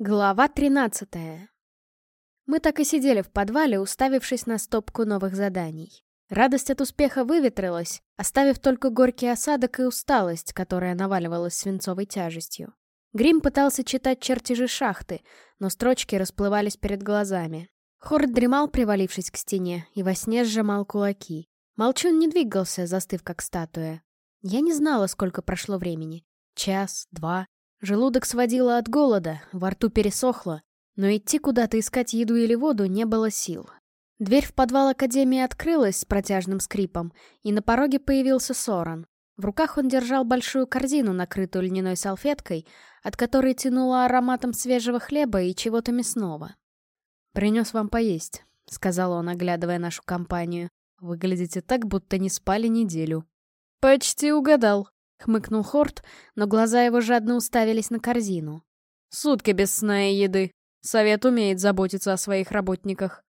Глава 13 Мы так и сидели в подвале, уставившись на стопку новых заданий. Радость от успеха выветрилась, оставив только горький осадок и усталость, которая наваливалась свинцовой тяжестью. Грим пытался читать чертежи шахты, но строчки расплывались перед глазами. Хорд дремал, привалившись к стене, и во сне сжимал кулаки. Молчун не двигался, застыв как статуя. Я не знала, сколько прошло времени. Час, два, Желудок сводило от голода, во рту пересохло, но идти куда-то искать еду или воду не было сил. Дверь в подвал Академии открылась с протяжным скрипом, и на пороге появился Соран. В руках он держал большую корзину, накрытую льняной салфеткой, от которой тянуло ароматом свежего хлеба и чего-то мясного. «Принес вам поесть», — сказал он, оглядывая нашу компанию. «Выглядите так, будто не спали неделю». «Почти угадал», — хмыкнул Хорт, но глаза его жадно уставились на корзину. «Сутки без сна и еды. Совет умеет заботиться о своих работниках».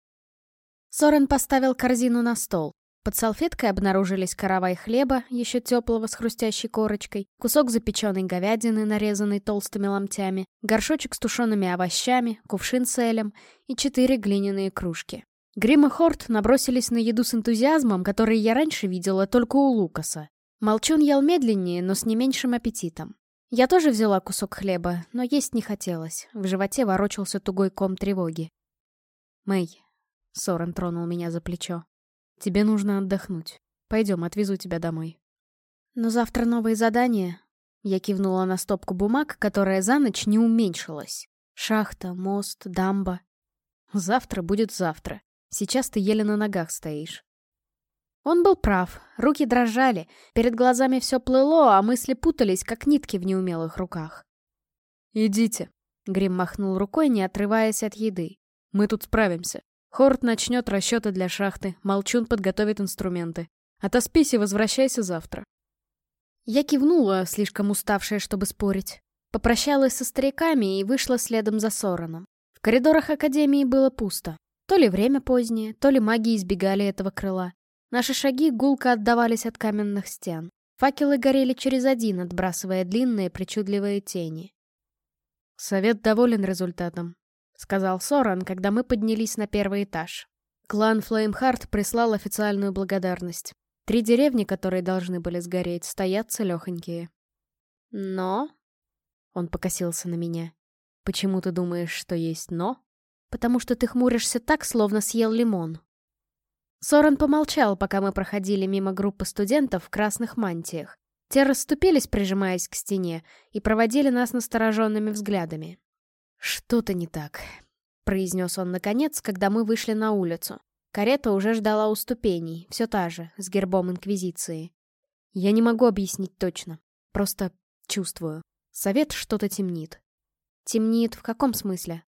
Сорен поставил корзину на стол. Под салфеткой обнаружились каравай хлеба, еще теплого с хрустящей корочкой, кусок запеченной говядины, нарезанный толстыми ломтями, горшочек с тушеными овощами, кувшин с элем и четыре глиняные кружки. Грим и Хорт набросились на еду с энтузиазмом, который я раньше видела только у Лукаса. Молчун ел медленнее, но с не меньшим аппетитом. Я тоже взяла кусок хлеба, но есть не хотелось. В животе ворочался тугой ком тревоги. «Мэй», — Сорен тронул меня за плечо, — «тебе нужно отдохнуть. Пойдем, отвезу тебя домой». «Но завтра новые задания». Я кивнула на стопку бумаг, которая за ночь не уменьшилась. Шахта, мост, дамба. Завтра будет завтра. Сейчас ты еле на ногах стоишь. Он был прав, руки дрожали, перед глазами все плыло, а мысли путались, как нитки в неумелых руках. «Идите», — Грим махнул рукой, не отрываясь от еды. «Мы тут справимся. Хорт начнет расчеты для шахты, Молчун подготовит инструменты. Отоспись и возвращайся завтра». Я кивнула, слишком уставшая, чтобы спорить. Попрощалась со стариками и вышла следом за Сораном. В коридорах Академии было пусто. То ли время позднее, то ли маги избегали этого крыла. Наши шаги гулко отдавались от каменных стен. Факелы горели через один, отбрасывая длинные причудливые тени. «Совет доволен результатом», — сказал Соран, когда мы поднялись на первый этаж. Клан Флеймхарт прислал официальную благодарность. Три деревни, которые должны были сгореть, стоят целехонькие. «Но...» — он покосился на меня. «Почему ты думаешь, что есть «но»?» «Потому что ты хмуришься так, словно съел лимон», Сорен помолчал, пока мы проходили мимо группы студентов в красных мантиях. Те расступились, прижимаясь к стене, и проводили нас настороженными взглядами. «Что-то не так», — произнес он наконец, когда мы вышли на улицу. Карета уже ждала у ступеней, все та же, с гербом Инквизиции. Я не могу объяснить точно, просто чувствую. Совет что-то темнит. Темнит в каком смысле?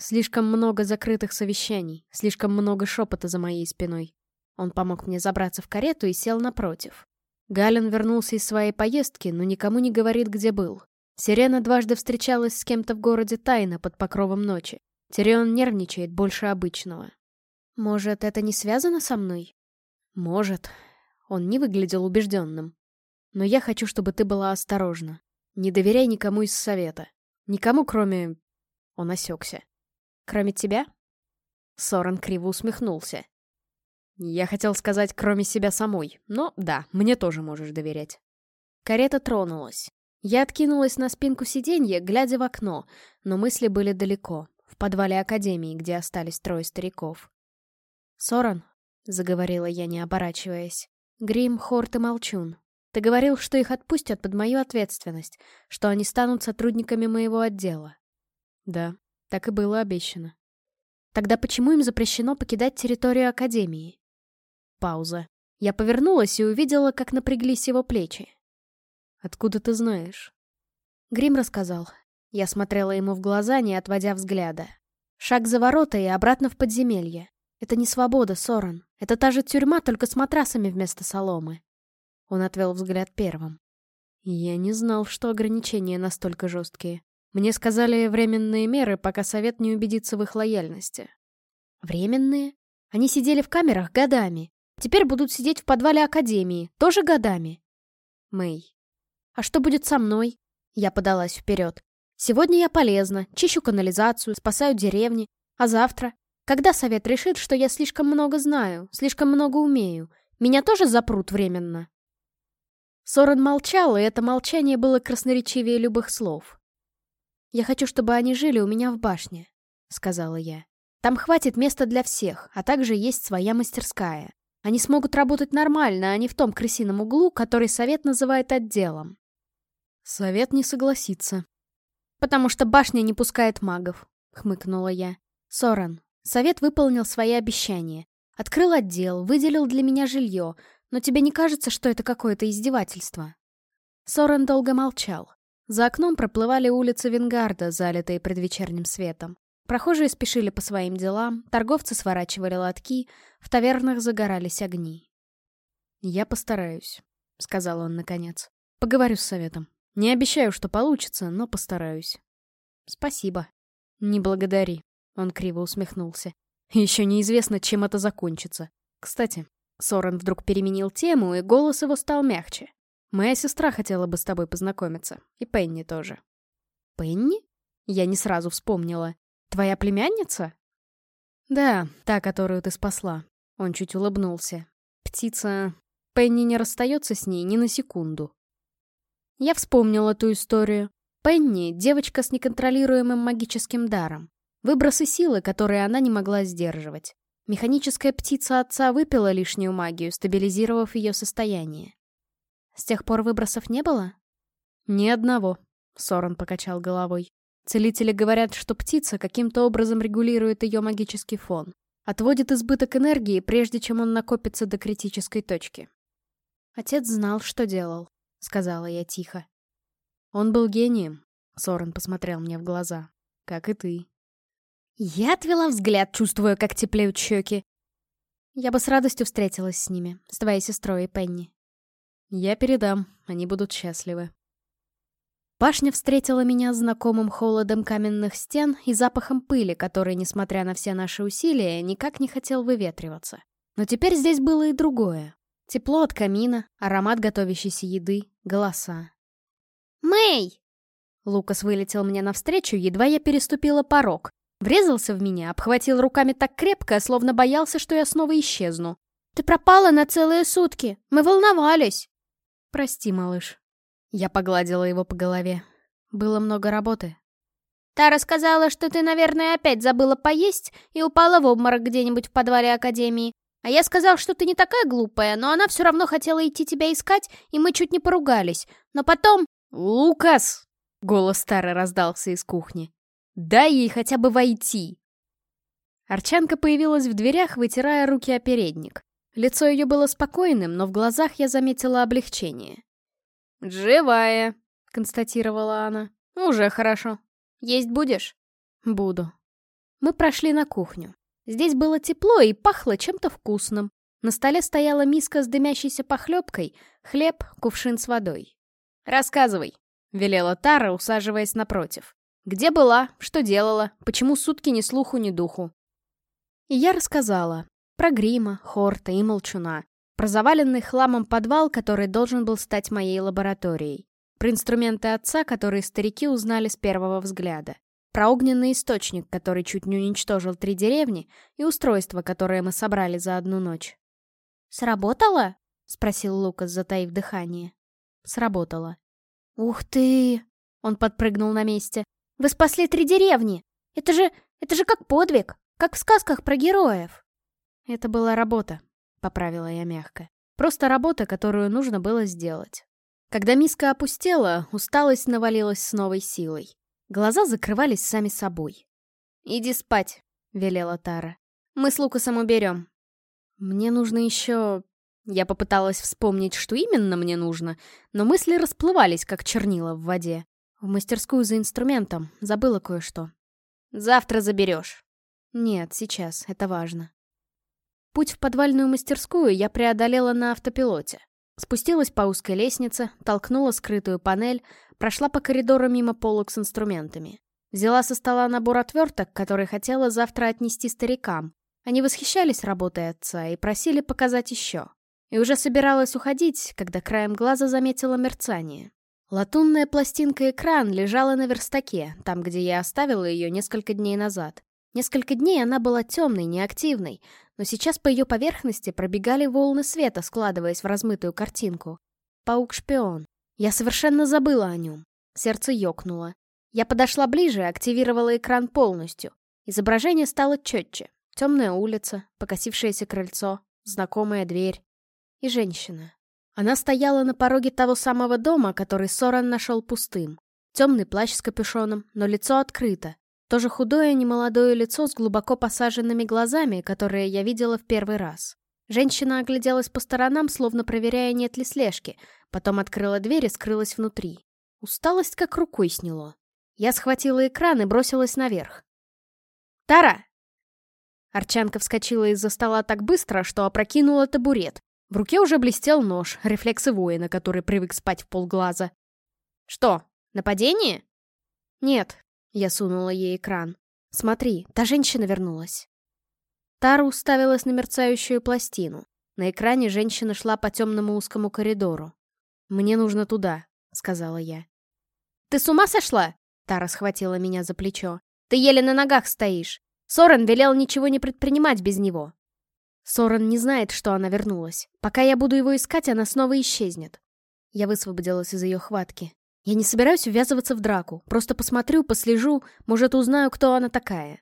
Слишком много закрытых совещаний, слишком много шепота за моей спиной. Он помог мне забраться в карету и сел напротив. Гален вернулся из своей поездки, но никому не говорит, где был. Сирена дважды встречалась с кем-то в городе тайно под покровом ночи. Тирион нервничает больше обычного. Может, это не связано со мной? Может. Он не выглядел убежденным. Но я хочу, чтобы ты была осторожна. Не доверяй никому из совета. Никому, кроме... Он осекся. Кроме тебя?» Сорен криво усмехнулся. «Я хотел сказать, кроме себя самой, но да, мне тоже можешь доверять». Карета тронулась. Я откинулась на спинку сиденья, глядя в окно, но мысли были далеко, в подвале Академии, где остались трое стариков. «Соран», — заговорила я, не оборачиваясь, — «Грим, Хорт и Молчун. Ты говорил, что их отпустят под мою ответственность, что они станут сотрудниками моего отдела». «Да», так и было обещано. Тогда почему им запрещено покидать территорию Академии? Пауза. Я повернулась и увидела, как напряглись его плечи. «Откуда ты знаешь?» Грим рассказал. Я смотрела ему в глаза, не отводя взгляда. Шаг за ворота и обратно в подземелье. Это не свобода, Соран. Это та же тюрьма, только с матрасами вместо соломы. Он отвел взгляд первым. Я не знал, что ограничения настолько жесткие. Мне сказали временные меры, пока совет не убедится в их лояльности. Временные? Они сидели в камерах годами. Теперь будут сидеть в подвале Академии, тоже годами. Мэй. А что будет со мной? Я подалась вперед. Сегодня я полезна, чищу канализацию, спасаю деревни. А завтра? Когда совет решит, что я слишком много знаю, слишком много умею, меня тоже запрут временно?» Сорен молчал, и это молчание было красноречивее любых слов. «Я хочу, чтобы они жили у меня в башне», — сказала я. «Там хватит места для всех, а также есть своя мастерская. Они смогут работать нормально, а не в том крысином углу, который совет называет отделом». «Совет не согласится». «Потому что башня не пускает магов», — хмыкнула я. «Соран, совет выполнил свои обещания. Открыл отдел, выделил для меня жилье, но тебе не кажется, что это какое-то издевательство?» Сорен долго молчал. За окном проплывали улицы Венгарда, залитые предвечерним светом. Прохожие спешили по своим делам, торговцы сворачивали лотки, в тавернах загорались огни. «Я постараюсь», — сказал он наконец. «Поговорю с советом. Не обещаю, что получится, но постараюсь». «Спасибо». «Не благодари», — он криво усмехнулся. «Еще неизвестно, чем это закончится. Кстати, Сорен вдруг переменил тему, и голос его стал мягче. «Моя сестра хотела бы с тобой познакомиться. И Пенни тоже». «Пенни?» Я не сразу вспомнила. «Твоя племянница?» «Да, та, которую ты спасла». Он чуть улыбнулся. «Птица... Пенни не расстается с ней ни на секунду». Я вспомнила ту историю. Пенни — девочка с неконтролируемым магическим даром. Выбросы силы, которые она не могла сдерживать. Механическая птица отца выпила лишнюю магию, стабилизировав ее состояние. С тех пор выбросов не было? Ни одного, Сорон покачал головой. Целители говорят, что птица каким-то образом регулирует ее магический фон. Отводит избыток энергии, прежде чем он накопится до критической точки. Отец знал, что делал, сказала я тихо. Он был гением, Сорен посмотрел мне в глаза. Как и ты. Я отвела взгляд, чувствуя, как теплеют щеки. Я бы с радостью встретилась с ними, с твоей сестрой и Пенни. Я передам, они будут счастливы. Пашня встретила меня знакомым холодом каменных стен и запахом пыли, который, несмотря на все наши усилия, никак не хотел выветриваться. Но теперь здесь было и другое. Тепло от камина, аромат готовящейся еды, голоса. «Мэй!» Лукас вылетел мне навстречу, едва я переступила порог, Врезался в меня, обхватил руками так крепко, словно боялся, что я снова исчезну. «Ты пропала на целые сутки! Мы волновались!» «Прости, малыш». Я погладила его по голове. Было много работы. «Тара сказала, что ты, наверное, опять забыла поесть и упала в обморок где-нибудь в подвале Академии. А я сказал, что ты не такая глупая, но она все равно хотела идти тебя искать, и мы чуть не поругались. Но потом...» «Лукас!» — голос Тары раздался из кухни. Дай ей хотя бы войти!» Арчанка появилась в дверях, вытирая руки о передник. Лицо ее было спокойным, но в глазах я заметила облегчение. «Живая», — констатировала она. «Уже хорошо. Есть будешь?» «Буду». Мы прошли на кухню. Здесь было тепло и пахло чем-то вкусным. На столе стояла миска с дымящейся похлебкой, хлеб, кувшин с водой. «Рассказывай», — велела Тара, усаживаясь напротив. Где была, что делала, почему сутки ни слуху, ни духу. И я рассказала. Про грима, хорта и молчуна. Про заваленный хламом подвал, который должен был стать моей лабораторией. Про инструменты отца, которые старики узнали с первого взгляда. Про огненный источник, который чуть не уничтожил три деревни, и устройство, которое мы собрали за одну ночь. «Сработало?» — спросил Лукас, затаив дыхание. «Сработало». «Ух ты!» — он подпрыгнул на месте. Вы спасли три деревни! Это же... это же как подвиг! Как в сказках про героев!» «Это была работа», — поправила я мягко. «Просто работа, которую нужно было сделать». Когда миска опустела, усталость навалилась с новой силой. Глаза закрывались сами собой. «Иди спать», — велела Тара. «Мы с Лукасом уберем». «Мне нужно еще...» Я попыталась вспомнить, что именно мне нужно, но мысли расплывались, как чернила в воде. В мастерскую за инструментом. Забыла кое-что. Завтра заберешь. Нет, сейчас. Это важно. Путь в подвальную мастерскую я преодолела на автопилоте. Спустилась по узкой лестнице, толкнула скрытую панель, прошла по коридору мимо полок с инструментами. Взяла со стола набор отверток, который хотела завтра отнести старикам. Они восхищались работой отца и просили показать еще. И уже собиралась уходить, когда краем глаза заметила мерцание. Латунная пластинка-экран лежала на верстаке, там, где я оставила ее несколько дней назад. Несколько дней она была темной, неактивной, но сейчас по ее поверхности пробегали волны света, складываясь в размытую картинку. Паук-шпион. Я совершенно забыла о нем. Сердце ёкнуло. Я подошла ближе и активировала экран полностью. Изображение стало четче. Темная улица, покосившееся крыльцо, знакомая дверь. И женщина. Она стояла на пороге того самого дома, который Соран нашел пустым. Темный плащ с капюшоном, но лицо открыто. Тоже худое, немолодое лицо с глубоко посаженными глазами, которые я видела в первый раз. Женщина огляделась по сторонам, словно проверяя, нет ли слежки, потом открыла дверь и скрылась внутри. Усталость как рукой сняло. Я схватила экран и бросилась наверх. «Тара!» Арчанка вскочила из-за стола так быстро, что опрокинула табурет. В руке уже блестел нож, рефлексы воина, который привык спать в полглаза. «Что, нападение?» «Нет», — я сунула ей экран. «Смотри, та женщина вернулась». Тара уставилась на мерцающую пластину. На экране женщина шла по темному узкому коридору. «Мне нужно туда», — сказала я. «Ты с ума сошла?» Тара схватила меня за плечо. «Ты еле на ногах стоишь. Сорен велел ничего не предпринимать без него». Сорен не знает, что она вернулась. Пока я буду его искать, она снова исчезнет. Я высвободилась из ее хватки. Я не собираюсь ввязываться в драку. Просто посмотрю, послежу, может, узнаю, кто она такая.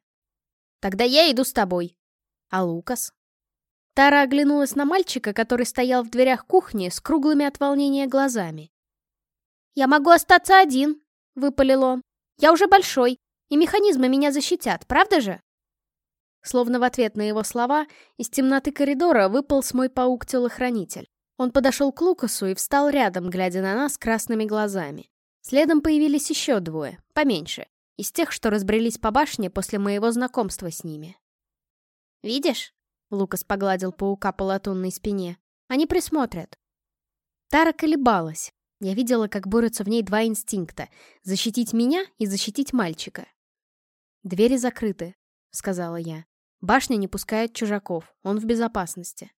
Тогда я иду с тобой. А Лукас? Тара оглянулась на мальчика, который стоял в дверях кухни с круглыми от волнения глазами. «Я могу остаться один», — выпалил он. «Я уже большой, и механизмы меня защитят, правда же?» Словно в ответ на его слова, из темноты коридора выполз мой паук-телохранитель. Он подошел к Лукасу и встал рядом, глядя на нас красными глазами. Следом появились еще двое, поменьше, из тех, что разбрелись по башне после моего знакомства с ними. «Видишь?» — Лукас погладил паука по латунной спине. «Они присмотрят». Тара колебалась. Я видела, как борются в ней два инстинкта — защитить меня и защитить мальчика. «Двери закрыты», — сказала я. «Башня не пускает чужаков, он в безопасности».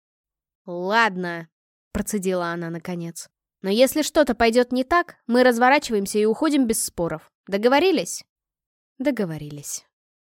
«Ладно», — процедила она наконец. «Но если что-то пойдет не так, мы разворачиваемся и уходим без споров. Договорились?» Договорились.